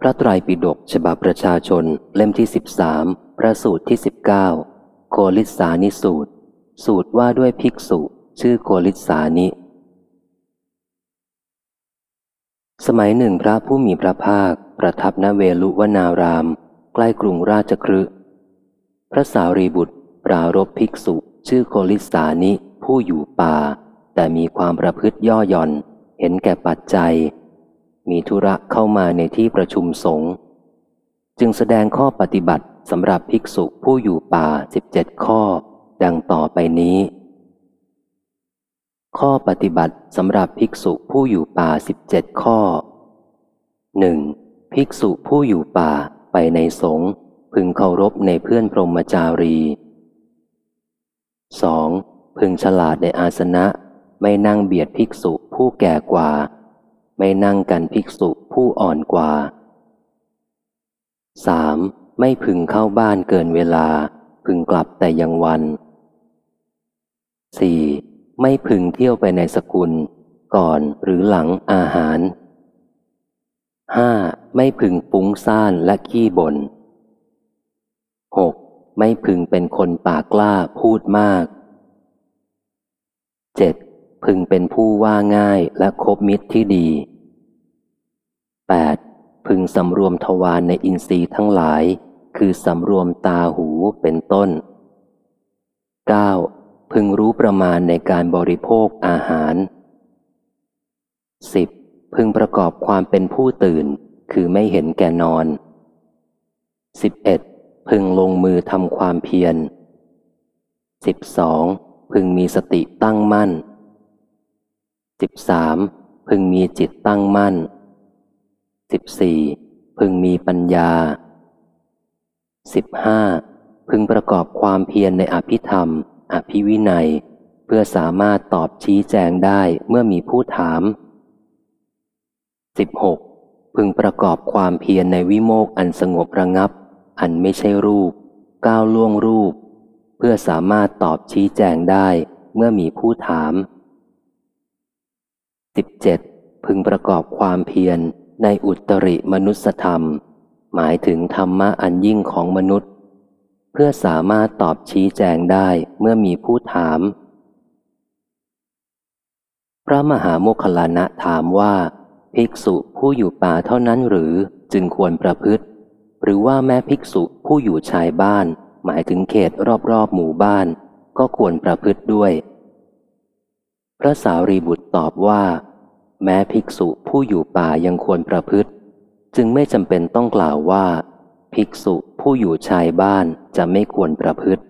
พระไตรปิฎกฉบับประชาชนเล่มที่สิบสามพระสูตรที่สิบเก้าโคลิสานิสูตร สูตรว่าด้วยภิกษุ ชื่อโคลิสานิ สมัยหนึ่งพระผู้มีพระภาค ประทับณเวลุวนาราม ใกล้กรุงราชครึพระสารีบุตร ปรารบภิกษุ ชื่อโคลิสานิผู้อยู่ป่า แต่มีความประพฤติย่อหย่อน เห็นแก่ปัจจัย มีธุระเข้ามาในที่ประชุมสงฆ์จึงแสดงข้อปฏิบัติสำหรับภิกษุผู้อยู่ป่าสิบเจ็ดข้อ ดังต่อไปนี้ ข้อปฏิบัติสำหรับภิกษุผู้อยู่ป่าสิบเจ็ดข้อหนึ่งภิกษุผู้อยู่ป่าไปในสงฆ์พึงเคารพในเพื่อนพรหมจารีสองพึงฉลาดในอาสนะไม่นั่งเบียดภิกษุผู้แก่กว่า ไม่นั่งกันภิกษุผู้อ่อนกว่าสามไม่พึงเข้าบ้านเกินเวลา พึงกลับแต่ยังวันสี่ไม่พึงเที่ยวไปในสกุล ก่อนหรือหลังอาหารห้าไม่พึงปุ้งซ่านและขี้บน่นหกไม่พึงเป็นคนปากกล้าพูดมากเจ็ดพึงเป็นผู้ว่าง่ายและคบมิตรที่ดี 8. พึงสำรวมทวารในอินทรีย์ทั้งหลาย คือสำรวมตาหูเป็นต้น 9. พึงรู้ประมาณในการบริโภคอาหาร 10. พึงประกอบความเป็นผู้ตื่น คือไม่เห็นแก่นอน 11. พึงลงมือทำความเพียร 12. พึงมีสติตั้งมั่น 13. พึงมีจิตตั้งมั่น 14. พึงมีปัญญา 15. พึงประกอบความเพียรในอภิธรรม อภิวินัย เพื่อสามารถตอบชี้แจงได้เมื่อมีผู้ถาม 16. พึงประกอบความเพียรในวิโมกอันสงบระงับ อันไม่ใช่รูป ก้าวล่วงรูป เพื่อสามารถตอบชี้แจงได้เมื่อมีผู้ถาม 17. พึงประกอบความเพียร ในอุตริมนุสธรรม หมายถึงธรรมะอันยิ่งของมนุษย์ เพื่อสามารถตอบชี้แจงได้เมื่อมีผู้ถาม พระมหาโมคคลานะถามว่า ภิกษุผู้อยู่ป่าเท่านั้นหรือจึงควรประพฤติ หรือว่าแม้ภิกษุผู้อยู่ชายบ้าน หมายถึงเขตรอบๆหมู่บ้าน ก็ควรประพฤติด้วย พระสารีบุตรตอบว่า แม้ภิกษุผู้อยู่ป่ายังควรประพฤติ จึงไม่จำเป็นต้องกล่าวว่า ภิกษุผู้อยู่ชายบ้านจะไม่ควรประพฤติ